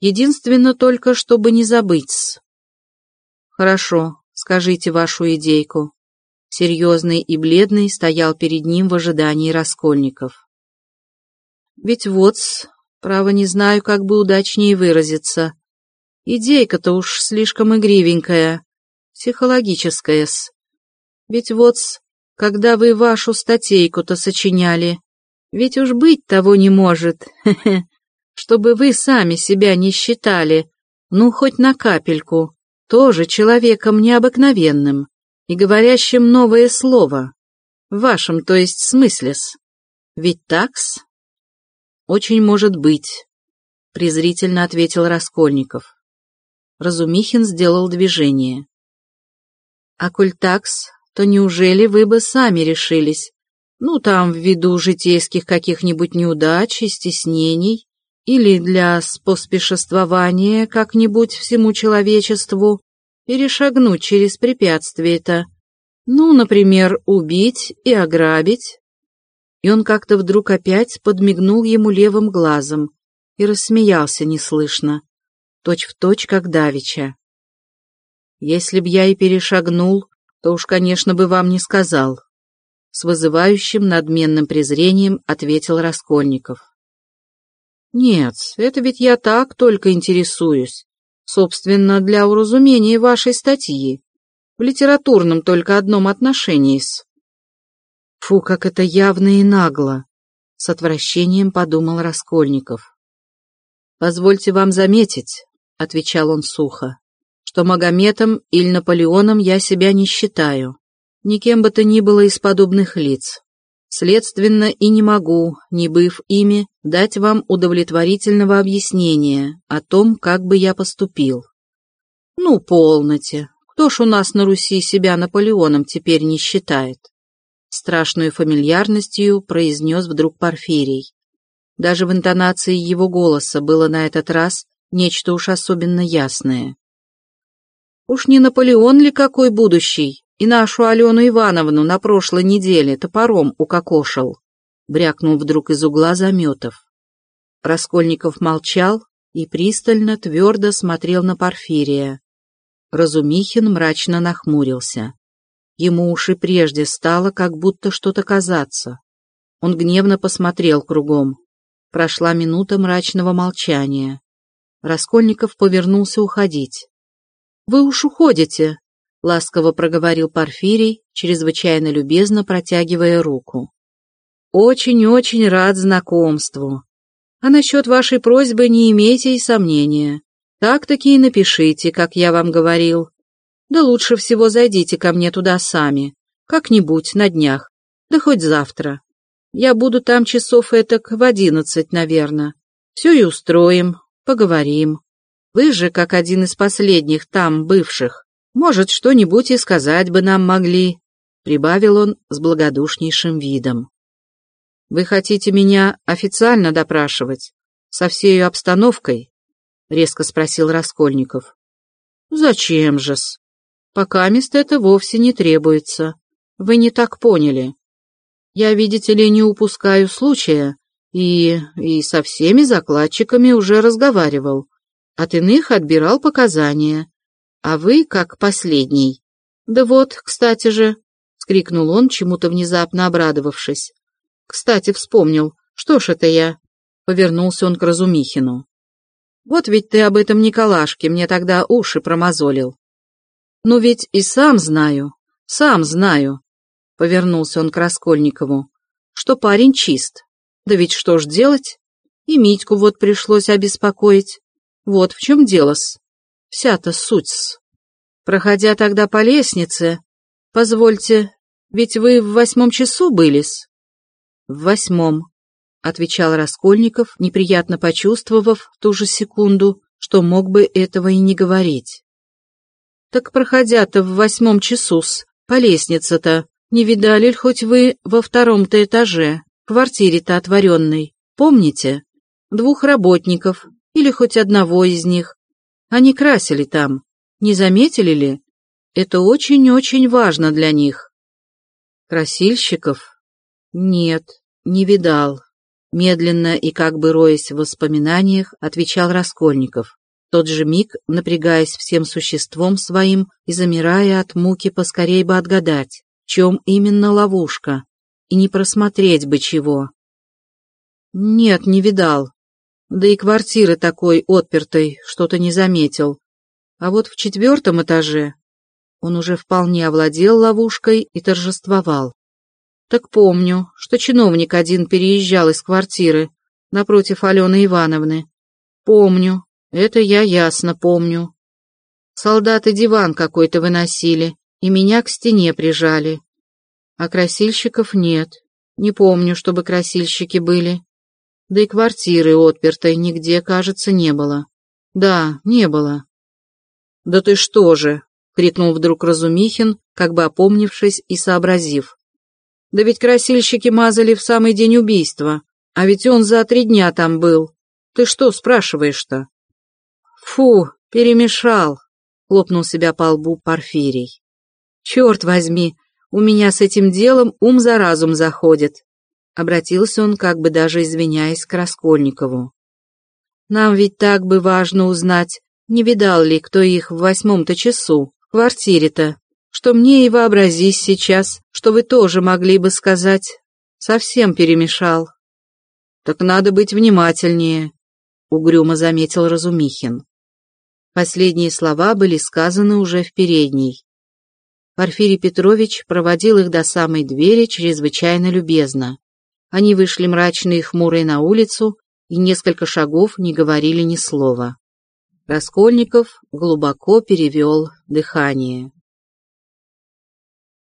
S1: Единственно только, чтобы не забыть. Хорошо, скажите вашу идейку. Серьезный и бледный стоял перед ним в ожидании раскольников. Ведь вот, право не знаю, как бы удачнее выразиться. Идейка-то уж слишком игривенькая, психологическая-с. Ведь вот, когда вы вашу статейку-то сочиняли, ведь уж быть того не может, чтобы вы сами себя не считали, ну, хоть на капельку, тоже человеком необыкновенным и говорящим новое слово. В вашем, то есть, смысле-с. Ведь такс? Очень может быть, презрительно ответил Раскольников. Разумихин сделал движение. А коль такс, то неужели вы бы сами решились, ну, там, ввиду житейских каких-нибудь неудач и стеснений, или для споспешествования как-нибудь всему человечеству, перешагнуть через препятствие-то. Ну, например, убить и ограбить. И он как-то вдруг опять подмигнул ему левым глазом и рассмеялся неслышно, точь-в-точь, точь, как Давича. Если б я и перешагнул, то уж, конечно, бы вам не сказал. С вызывающим надменным презрением ответил Раскольников. «Нет, это ведь я так только интересуюсь. Собственно, для уразумения вашей статьи. В литературном только одном отношении-с». «Фу, как это явно и нагло!» — с отвращением подумал Раскольников. «Позвольте вам заметить», — отвечал он сухо, «что Магометом или Наполеоном я себя не считаю никем бы то ни было из подобных лиц. Следственно, и не могу, не быв ими, дать вам удовлетворительного объяснения о том, как бы я поступил. Ну, полноте. Кто ж у нас на Руси себя Наполеоном теперь не считает? Страшную фамильярностью произнес вдруг Порфирий. Даже в интонации его голоса было на этот раз нечто уж особенно ясное. Уж не Наполеон ли какой будущий, и нашу Алену Ивановну на прошлой неделе топором укокошил», — брякнул вдруг из угла Заметов. Раскольников молчал и пристально, твердо смотрел на Порфирия. Разумихин мрачно нахмурился. Ему уж и прежде стало как будто что-то казаться. Он гневно посмотрел кругом. Прошла минута мрачного молчания. Раскольников повернулся уходить. «Вы уж уходите!» — ласково проговорил Порфирий, чрезвычайно любезно протягивая руку. «Очень-очень рад знакомству. А насчет вашей просьбы не имейте и сомнения. Так-таки и напишите, как я вам говорил. Да лучше всего зайдите ко мне туда сами, как-нибудь на днях, да хоть завтра. Я буду там часов этак в одиннадцать, наверное. Все и устроим, поговорим. Вы же, как один из последних там бывших, может, что-нибудь и сказать бы нам могли, — прибавил он с благодушнейшим видом. «Вы хотите меня официально допрашивать? Со всей обстановкой?» — резко спросил Раскольников. «Зачем же-с? Пока мест это вовсе не требуется. Вы не так поняли. Я, видите ли, не упускаю случая и... и со всеми закладчиками уже разговаривал. От иных отбирал показания, а вы как последний. Да вот, кстати же, — скрикнул он, чему-то внезапно обрадовавшись. Кстати, вспомнил, что ж это я? Повернулся он к Разумихину. Вот ведь ты об этом Николашке мне тогда уши промозолил. Ну ведь и сам знаю, сам знаю, — повернулся он к Раскольникову, — что парень чист. Да ведь что ж делать? И Митьку вот пришлось обеспокоить. Вот в чем дело-с вся-то суть-с. Проходя тогда по лестнице, позвольте, ведь вы в восьмом часу были-с? В восьмом, — отвечал Раскольников, неприятно почувствовав в ту же секунду, что мог бы этого и не говорить. Так проходя-то в восьмом часу-с, по лестнице-то, не видали ли хоть вы во втором-то этаже, квартире-то отворенной, помните? Двух работников, или хоть одного из них, они красили там. Не заметили ли? Это очень-очень важно для них. Красильщиков? Нет, не видал. Медленно и как бы роясь в воспоминаниях, отвечал Раскольников. Тот же миг, напрягаясь всем существом своим и замирая от муки поскорей бы отгадать, в чем именно ловушка, и не просмотреть бы чего. Нет, не видал, да и квартиры такой отпертой что-то не заметил. А вот в четвертом этаже он уже вполне овладел ловушкой и торжествовал. Так помню, что чиновник один переезжал из квартиры напротив Алены Ивановны. Помню, это я ясно помню. Солдаты диван какой-то выносили и меня к стене прижали. А красильщиков нет. Не помню, чтобы красильщики были. Да и квартиры отпертой нигде, кажется, не было. Да, не было. «Да ты что же!» — крикнул вдруг Разумихин, как бы опомнившись и сообразив. «Да ведь красильщики мазали в самый день убийства, а ведь он за три дня там был. Ты что спрашиваешь-то?» «Фу, перемешал!» — хлопнул себя по лбу Порфирий. «Черт возьми, у меня с этим делом ум за разум заходит. Обратился он, как бы даже извиняясь, к Раскольникову. «Нам ведь так бы важно узнать, не видал ли кто их в восьмом-то часу, в квартире-то, что мне и вообразись сейчас, что вы тоже могли бы сказать. Совсем перемешал». «Так надо быть внимательнее», — угрюмо заметил Разумихин. Последние слова были сказаны уже в передней. Порфирий Петрович проводил их до самой двери чрезвычайно любезно. Они вышли мрачные и хмурые на улицу и несколько шагов не говорили ни слова. Раскольников глубоко перевел дыхание.